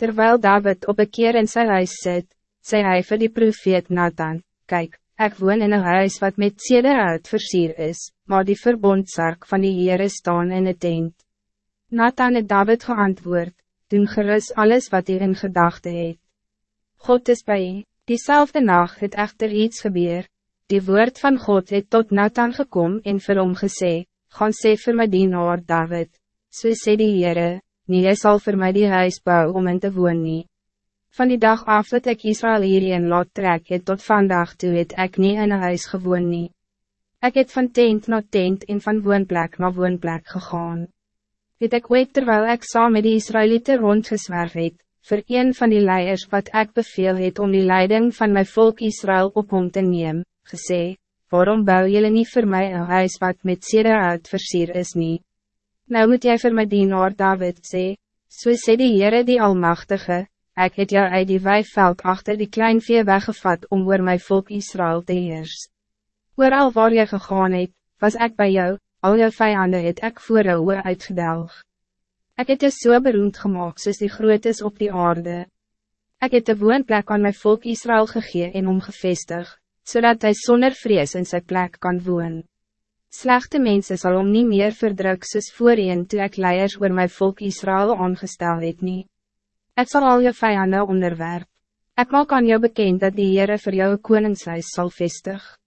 Terwijl David op een keer in zijn huis zit, zei hij voor die profeet Nathan, Kijk, ik woon in een huis wat met uit versier is, maar die verbondzark van die Heere staan in het tent. Nathan het David geantwoord, doen gerus alles wat hij in gedachte het. God is bij je, diezelfde nacht het echter iets gebeur, die woord van God het tot Nathan gekom en vir hom gesê, gaan sê vir my dienaar David, so sê die Heere, nie jy sal vir my die huis bou om in te woon nie. Van die dag af dat ik Israël hierheen laat trek het tot vandaag toe het ek nie in een huis gewoon nie. Ek het van tent na tent en van woonplek na woonplek gegaan. Het ek ooit terwijl ik saam met die Israëlieten rondgeswerf het, voor een van die leiers wat ik beveel het om die leiding van mijn volk Israël op hom te neem, gesê, waarom bou jullie niet voor mij een huis wat met seder uit versier is niet? Nou moet jij voor my dienaar David sê, so sê die Heere die Almachtige, ik het jou uit die weiveld achter die klein vee weggevat om oor my volk Israël te heers. Ooral waar jy gegaan het, was ik bij jou, al jou vijanden het ek voor jou oor uitgedelg. Ik het jou so beroemd gemaakt soos die groot is op die aarde. Ik het de woonplek aan mijn volk Israël gegee en omgevestig, zodat hij zonder vrees in zijn plek kan woon. Slechte mensen zal om niet meer verdruk soos voorheen toe ek leiers oor my volk Israël aangesteld het nie. Ik zal al je vijanden onderwerp. Ik maak aan jou bekend dat die Heere voor jou koningshuis zal vestig.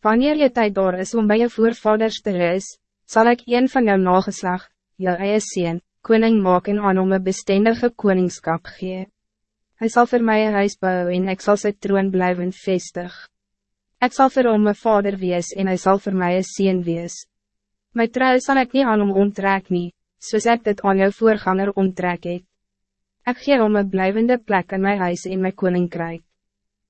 Wanneer je tijd door is om bij je voorvaders te reis, zal ik een van jou nageslag, jou eie sien, koning maak en aan om een bestendige koningskap gee. Hij zal voor mij een huis bouwen en ik zal zijn troon blijven vestig. Ik zal voor hom een vader wees en hij zal voor mij een sien wees. My trui zal ik niet aan hom onttrek nie, soos ek dit aan jou voorganger onttrek het. Ik gee om een blijvende plek in mijn huis in mijn koninkrijk.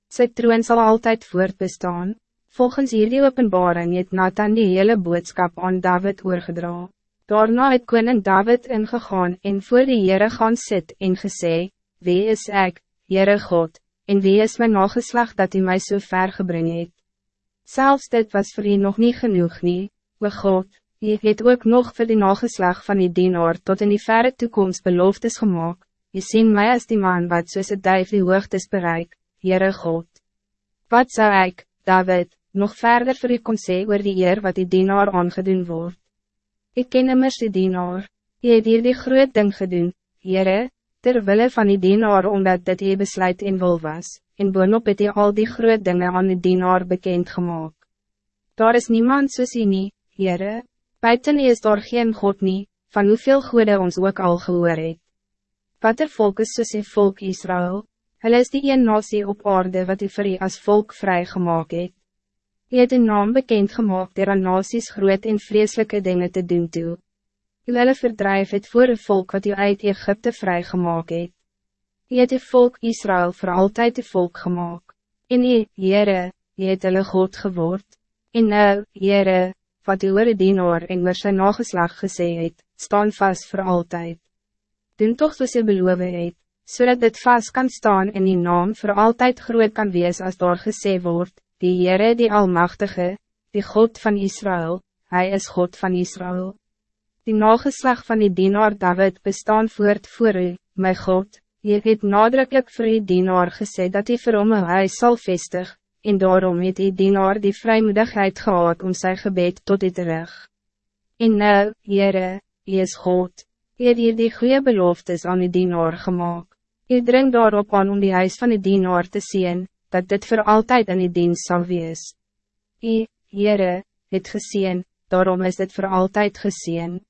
Sy troon zal altijd voortbestaan. Volgens hierdie openbaring het Nathan die hele boodschap aan David oorgedra. Daarna het koning David ingegaan en voor die Heere gaan sit en gesê, Wie is ik, Heere God, en wie is mijn nageslag dat u mij zo so ver gebring het? Zelfs dit was voor u nog niet genoeg nie, we God, je het ook nog voor die nageslag van die dienaar tot in die verre toekomst beloftes gemaakt. Je ziet mij als die man wat soos het duif die hoogtes bereik, Heere God. Wat zou ik, David, nog verder voor u kon sê oor die eer wat die dienaar aangedoen wordt? Ik ken immers die dienaar, je het hier die groot ding gedoen, Heere, terwille van die dienaar omdat dit je besluit in wil was, en boonop het hy al die groot dingen aan die dienaar bekend gemaakt. Daar is niemand soos hy nie, Heere, buiten is daar geen God nie, van hoeveel goede ons ook al gehoor het. Wat er volk is soos die volk Israël, hulle is die een nasie op aarde wat u vir u as volk vrygemaak het. U het een naam bekend gemaakt der aan nasies groot en vreselijke dingen te doen toe. Hulle verdrijf het voor een volk wat u uit Egypte vrygemaak het. U het die volk Israël voor altijd die volk gemaakt. En u, Heere, u het hulle God geword. En nou, Heere, wat u oor die dienaar en oor sy nageslag gesê het, staan vast voor altijd doen toch soos jy beloof het, so dat dit vast kan staan en die naam voor altijd groot kan wees als daar gesê word, die Heere die Almachtige, die God van Israël, Hij is God van Israël. Die nageslag van die dienaar David bestaan voort voor u, my God, jy het nadrukkelijk voor die dienaar gesê dat hij vir hom een huis sal vestig, en daarom het die dienaar die vrijmoedigheid gehad om zijn gebed tot dit terug. En nou, Heere, Hij is God. Je het hier die goede beloftes aan die dienaar gemaakt. Je dringt daarop aan om die huis van die dienaar te zien, dat dit voor altijd in die dienst zal wees. Je, Heere, het gezien, daarom is het voor altijd gezien.